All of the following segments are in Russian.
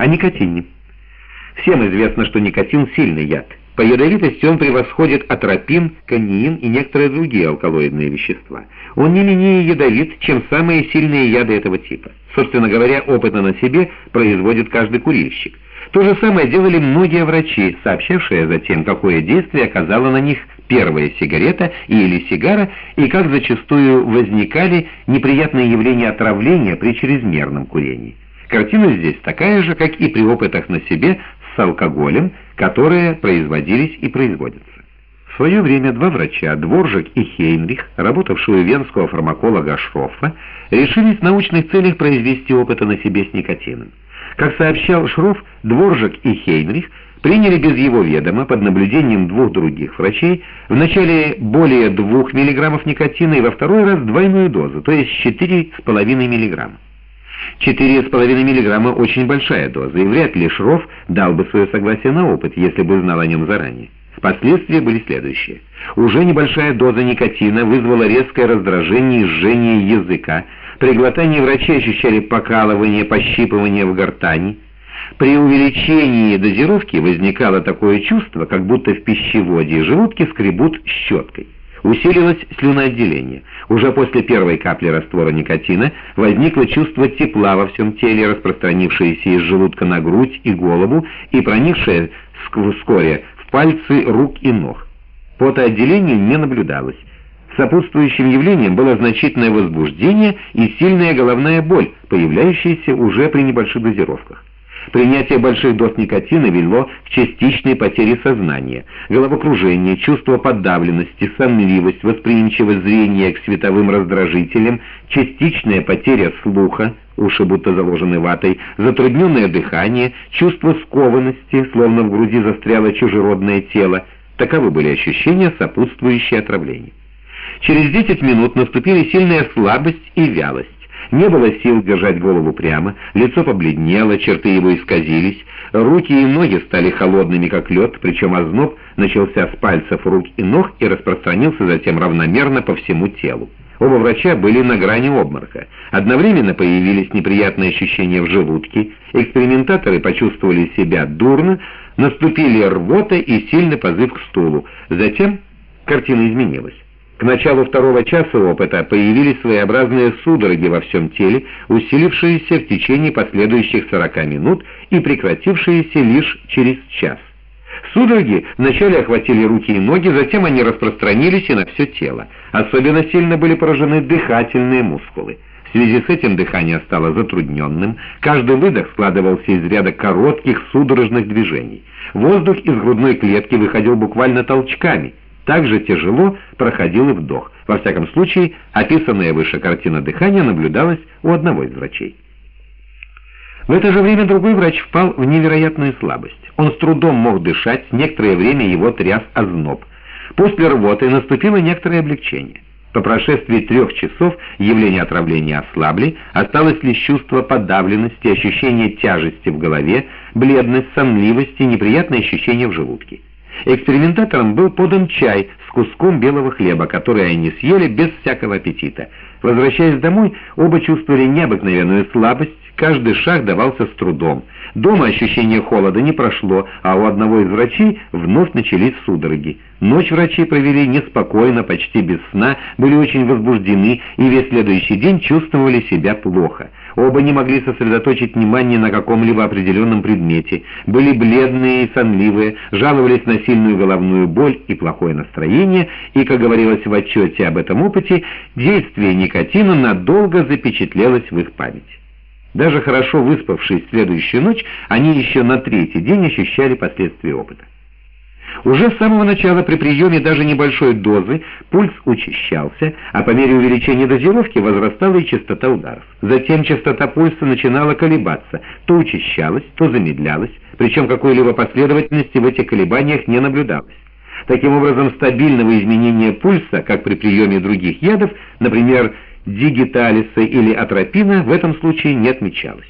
О никотине. Всем известно, что никотин – сильный яд. По ядовитости он превосходит атропин, каниин и некоторые другие алкалоидные вещества. Он не менее ядовит, чем самые сильные яды этого типа. Собственно говоря, опыта на себе производит каждый курильщик. То же самое делали многие врачи, сообщавшие затем, какое действие оказала на них первая сигарета или сигара, и как зачастую возникали неприятные явления отравления при чрезмерном курении. Картина здесь такая же, как и при опытах на себе с алкоголем, которые производились и производятся. В свое время два врача, Дворжик и Хейнрих, работавшие у венского фармаколога Шроффа, решили в научных целях произвести опыты на себе с никотином. Как сообщал Шрофф, Дворжик и Хейнрих приняли без его ведома под наблюдением двух других врачей вначале более 2 мг никотина и во второй раз двойную дозу, то есть 4,5 мг. 4,5 мг очень большая доза, и вряд ли Шроф дал бы свое согласие на опыт, если бы знал о нем заранее. Последствия были следующие. Уже небольшая доза никотина вызвала резкое раздражение и жжение языка. При глотании врачи ощущали покалывание, пощипывание в гортани. При увеличении дозировки возникало такое чувство, как будто в пищеводе и желудке скребут щеткой. Усилилось слюноотделение. Уже после первой капли раствора никотина возникло чувство тепла во всем теле, распространившееся из желудка на грудь и голову и проникшее вскоре в пальцы рук и ног. Потоотделения не наблюдалось. Сопутствующим явлением было значительное возбуждение и сильная головная боль, появляющаяся уже при небольших дозировках. Принятие больших доз никотина вело к частичной потере сознания, головокружение, чувство подавленности, сонливость, восприимчивость зрения к световым раздражителям, частичная потеря слуха, уши будто заложены ватой, затрудненное дыхание, чувство скованности, словно в груди застряло чужеродное тело. Таковы были ощущения, сопутствующие отравлению. Через 10 минут наступили сильная слабость и вялость. Не было сил держать голову прямо, лицо побледнело, черты его исказились, руки и ноги стали холодными, как лед, причем озноб начался с пальцев рук и ног и распространился затем равномерно по всему телу. Оба врача были на грани обморока. Одновременно появились неприятные ощущения в желудке, экспериментаторы почувствовали себя дурно, наступили рвота и сильный позыв к стулу. Затем картина изменилась. К началу второго часа опыта появились своеобразные судороги во всем теле, усилившиеся в течение последующих 40 минут и прекратившиеся лишь через час. Судороги вначале охватили руки и ноги, затем они распространились и на все тело. Особенно сильно были поражены дыхательные мускулы. В связи с этим дыхание стало затрудненным, каждый выдох складывался из ряда коротких судорожных движений. Воздух из грудной клетки выходил буквально толчками – также тяжело проходил и вдох. Во всяком случае, описанная выше картина дыхания наблюдалась у одного из врачей. В это же время другой врач впал в невероятную слабость. Он с трудом мог дышать, некоторое время его тряс озноб. После рвоты наступило некоторое облегчение. По прошествии трех часов явление отравления ослабли, осталось лишь чувство подавленности, ощущение тяжести в голове, бледность, сонливость и неприятное ощущение в желудке. Экспериментаторам был подан чай с куском белого хлеба, который они съели без всякого аппетита. Возвращаясь домой, оба чувствовали необыкновенную слабость, каждый шаг давался с трудом. Дома ощущение холода не прошло, а у одного из врачей вновь начались судороги. Ночь врачи провели неспокойно, почти без сна, были очень возбуждены и весь следующий день чувствовали себя плохо. Оба не могли сосредоточить внимание на каком-либо определенном предмете, были бледные и сонливые, жаловались на сильную головную боль и плохое настроение, и, как говорилось в отчете об этом опыте, действие никотина надолго запечатлелось в их памяти. Даже хорошо выспавшись следующую ночь, они еще на третий день ощущали последствия опыта. Уже с самого начала при приеме даже небольшой дозы пульс учащался, а по мере увеличения дозировки возрастала и частота ударов. Затем частота пульса начинала колебаться, то учащалась, то замедлялась, причем какой-либо последовательности в этих колебаниях не наблюдалось. Таким образом, стабильного изменения пульса, как при приеме других ядов, например, дигиталиса или атропина, в этом случае не отмечалось.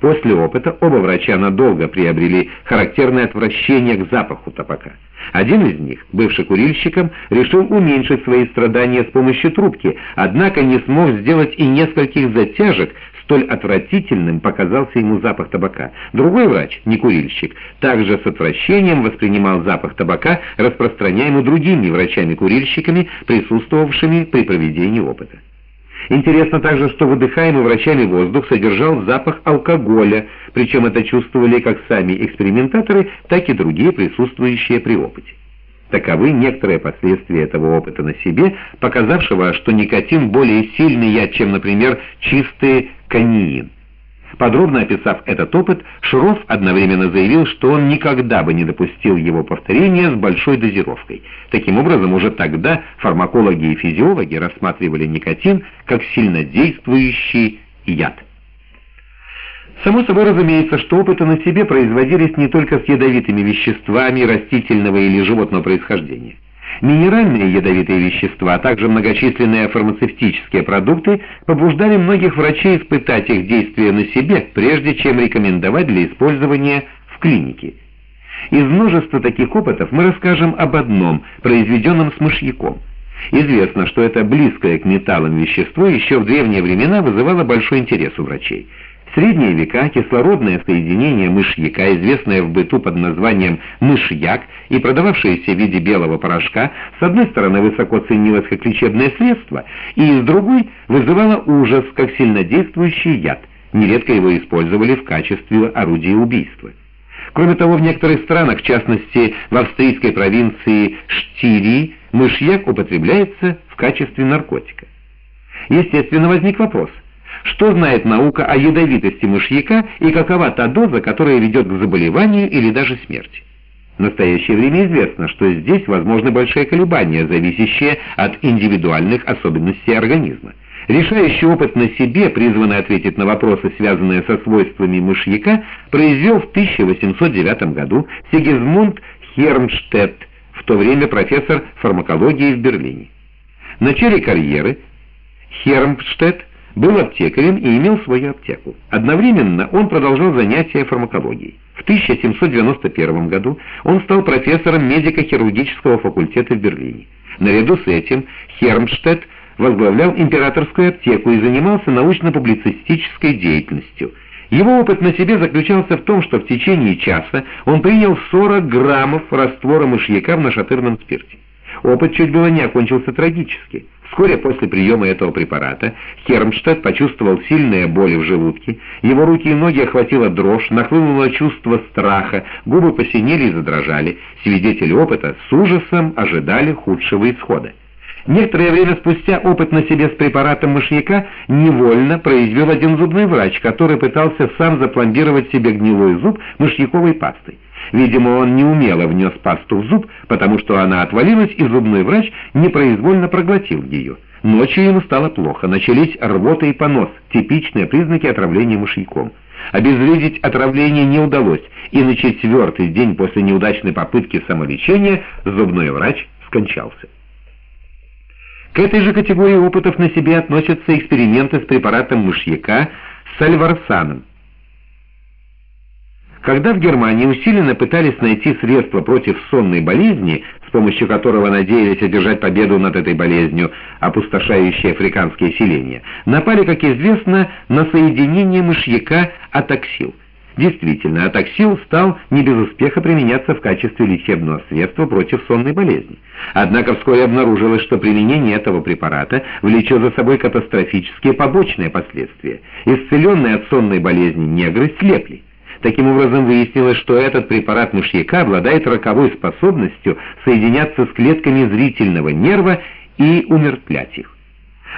После опыта оба врача надолго приобрели характерное отвращение к запаху табака. Один из них, бывший курильщиком, решил уменьшить свои страдания с помощью трубки, однако не смог сделать и нескольких затяжек, столь отвратительным показался ему запах табака. Другой врач, не курильщик, также с отвращением воспринимал запах табака, распространяемый другими врачами-курильщиками, присутствовавшими при проведении опыта. Интересно также, что выдыхаемый врачами воздух содержал запах алкоголя, причем это чувствовали как сами экспериментаторы, так и другие присутствующие при опыте. Таковы некоторые последствия этого опыта на себе, показавшего, что никотин более сильный яд, чем, например, чистый каниин. Подробно описав этот опыт, Шров одновременно заявил, что он никогда бы не допустил его повторения с большой дозировкой. Таким образом, уже тогда фармакологи и физиологи рассматривали никотин как сильнодействующий яд. Само собой разумеется, что опыты на себе производились не только с ядовитыми веществами растительного или животного происхождения. Минеральные ядовитые вещества, а также многочисленные фармацевтические продукты побуждали многих врачей испытать их действие на себе, прежде чем рекомендовать для использования в клинике. Из множества таких опытов мы расскажем об одном, произведенном с мышьяком. Известно, что это близкое к металлам вещество еще в древние времена вызывало большой интерес у врачей. В средние века кислородное соединение мышьяка, известное в быту под названием мышьяк и продававшееся в виде белого порошка, с одной стороны высоко ценилось как лечебное средство, и с другой вызывало ужас как сильнодействующий яд. Нередко его использовали в качестве орудия убийства. Кроме того, в некоторых странах, в частности в австрийской провинции Штири, мышьяк употребляется в качестве наркотика. Естественно, возник вопрос – что знает наука о ядовитости мышьяка и какова та доза, которая ведет к заболеванию или даже смерти. В настоящее время известно, что здесь возможны большие колебания, зависящие от индивидуальных особенностей организма. Решающий опыт на себе, призванный ответить на вопросы, связанные со свойствами мышьяка, произвел в 1809 году Сигизмунд Хермштедт, в то время профессор фармакологии в Берлине. В начале карьеры Хермштедт был аптекарем и имел свою аптеку. Одновременно он продолжал занятия фармакологией. В 1791 году он стал профессором медико-хирургического факультета в Берлине. Наряду с этим Хермштедт возглавлял императорскую аптеку и занимался научно-публицистической деятельностью. Его опыт на себе заключался в том, что в течение часа он принял 40 граммов раствора мышьяка в нашатырном спирте. Опыт чуть было не окончился трагически. Вскоре после приема этого препарата Хермштадт почувствовал сильные боли в желудке, его руки и ноги охватила дрожь, нахлынуло чувство страха, губы посинели и задрожали. Свидетели опыта с ужасом ожидали худшего исхода. Некоторое время спустя опыт на себе с препаратом мышьяка невольно произвел один зубной врач, который пытался сам запломбировать себе гнилой зуб мышьяковой пастой. Видимо, он неумело внес пасту в зуб, потому что она отвалилась, и зубной врач непроизвольно проглотил ее. Ночью ему стало плохо, начались рвота и понос, типичные признаки отравления мышьяком. Обезвредить отравление не удалось, и на четвертый день после неудачной попытки самолечения зубной врач скончался. К этой же категории опытов на себе относятся эксперименты с препаратом мышьяка сальварсаном. Когда в Германии усиленно пытались найти средства против сонной болезни, с помощью которого надеялись одержать победу над этой болезнью, опустошающей африканские селения, напали, как известно, на соединение мышьяка атоксил. Действительно, атоксил стал не без успеха применяться в качестве лечебного средства против сонной болезни. Однако вскоре обнаружилось, что применение этого препарата влечет за собой катастрофические побочные последствия. Исцеленные от сонной болезни негры слепли. Таким образом, выяснилось, что этот препарат мышьяка обладает роковой способностью соединяться с клетками зрительного нерва и умертвлять их.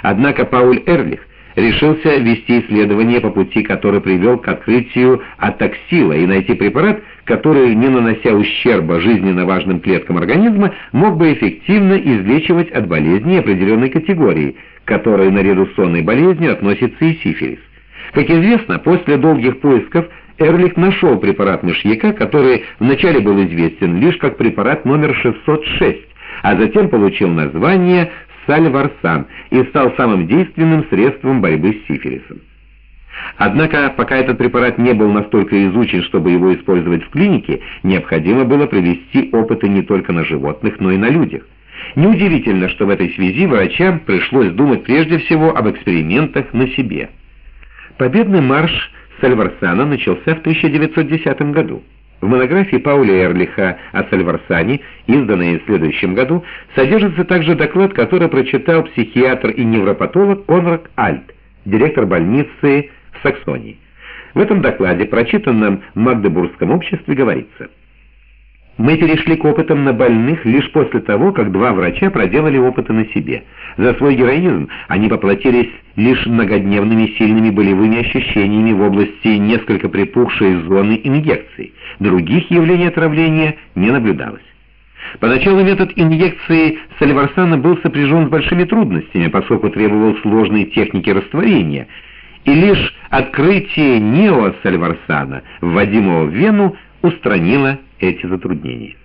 Однако Пауль Эрлих решился вести исследование по пути, который привел к открытию атоксила и найти препарат, который, не нанося ущерба жизненно важным клеткам организма, мог бы эффективно излечивать от болезни определенной категории, к которой наряду с сонной болезнью относится и сифилис. Как известно, после долгих поисков Эрлих нашел препарат мышьяка, который вначале был известен лишь как препарат номер 606, а затем получил название сальварсан и стал самым действенным средством борьбы с сифилисом. Однако, пока этот препарат не был настолько изучен, чтобы его использовать в клинике, необходимо было провести опыты не только на животных, но и на людях. Неудивительно, что в этой связи врачам пришлось думать прежде всего об экспериментах на себе. Победный марш Сальварсана начался в 1910 году. В монографии Пауля Эрлиха о Сальварсане, изданной в следующем году, содержится также доклад, который прочитал психиатр и невропатолог Конрад Альт, директор больницы в Саксонии. В этом докладе, прочитанном в Магдебургском обществе, говорится – мы перешли к опытам на больных лишь после того, как два врача проделали опыты на себе. За свой героизм они поплатились лишь многодневными сильными болевыми ощущениями в области несколько припухшей зоны инъекций. Других явлений отравления не наблюдалось. Поначалу метод инъекции сальварсана был сопряжен с большими трудностями, поскольку требовал сложной техники растворения, и лишь открытие неосальварсана, вводимого в вену, устранило эти затруднения.